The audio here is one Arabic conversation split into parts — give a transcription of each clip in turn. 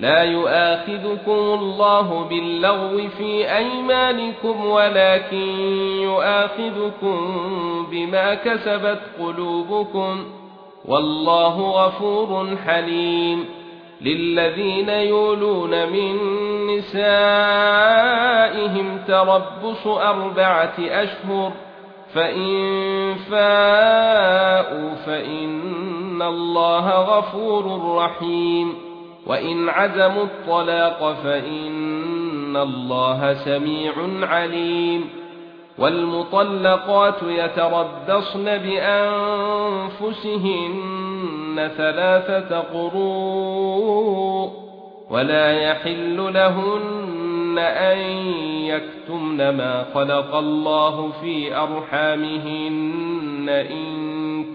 لا يؤاخذكم الله باللغو في أيمانكم ولكن يؤاخذكم بما كسبت قلوبكم. والله غفور حليم. للذين يولون من نسائهم تربص أربعة أشهر فإن فاءوا فإن الله غفور رحيم. وَإِنْ عَزَمُوا الطَّلَاقَ فَإِنَّ اللَّهَ سَمِيعٌ عَلِيمٌ وَالْمُطَلَّقَاتُ يَتَرَبَّصْنَ بِأَنفُسِهِنَّ ثَلَاثَةَ قُرُوءٍ وَلَا يَحِلُّ لَهُنَّ أَن يَكْتُمْنَ مَا خَلَقَ اللَّهُ فِي أَرْحَامِهِنَّ إِن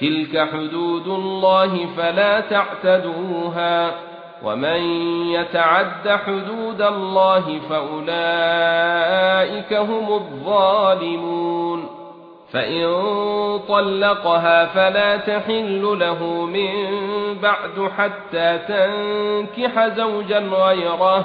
تلك حدود الله فلا تعتدوها ومن يتعد حدود الله فاولئك هم الظالمون فان طلقها فلا تحل له من بعد حتى تنكح زوجا غيره